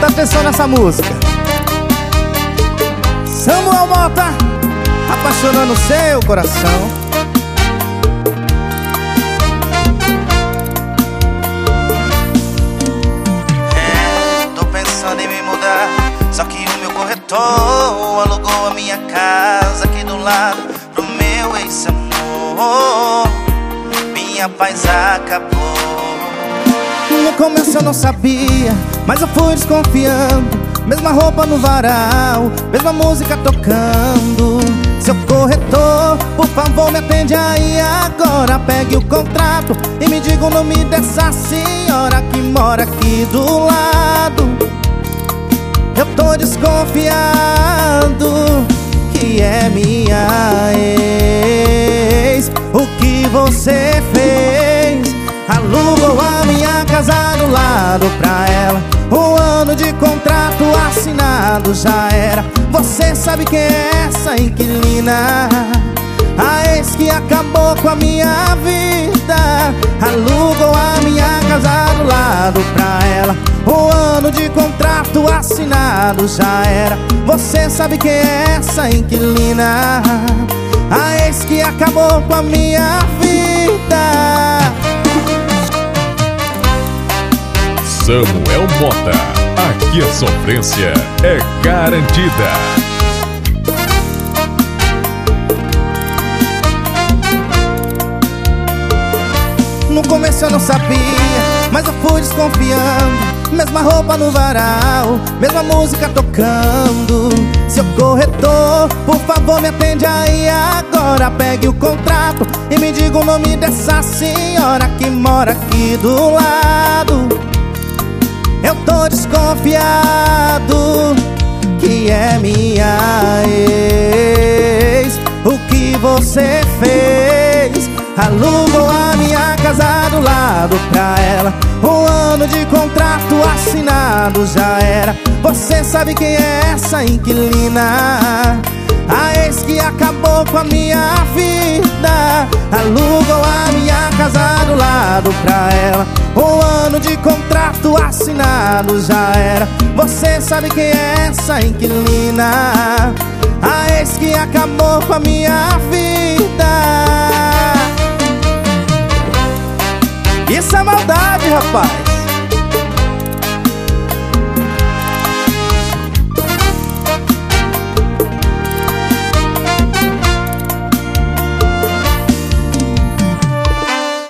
Presta atenção nessa música. Samuel Mota Apaixonando seu coração. É, tô pensando em me mudar Só que o meu corretor Alugou a minha casa aqui do lado Pro meu ex-amor. Minha paz acabou No começo eu não sabia Mas eu fui desconfiando. Mesma roupa no varal, mesma música tocando. Seu corretor, por favor me atende aí agora. Pegue o contrato e me diga o nome dessa senhora que mora aqui do lado. Eu tô desconfiado que é minha lado pra ela. Um ano de contrato assinado já era. Você sabe quem é essa inquilina? A ex que acabou com a minha vida. Alugou a minha casa do lado pra ela. Um ano de contrato assinado já era. Você sabe quem é essa inquilina? A ex que acabou com a minha vida Samuel Mota. Aqui a sofrência é garantida. No começo eu não sabia, mas eu fui desconfiando Mesma roupa no varal, mesma música tocando Seu corretor, por favor me atende aí agora Pegue o contrato e me diga o nome dessa senhora que mora aqui do lado Eu tô desconfiado que é minha ex. O que você fez? Alugou a minha casa do lado pra ela. Um ano de contrato assinado já era. Você sabe quem é essa inquilina? A ex que acabou com a minha vida. Alugou a minha casa do lado pra ela. Um ano de contrato assinado já era. Você sabe quem é essa inquilina? A ex que acabou com a minha vida. Isso é maldade, rapaz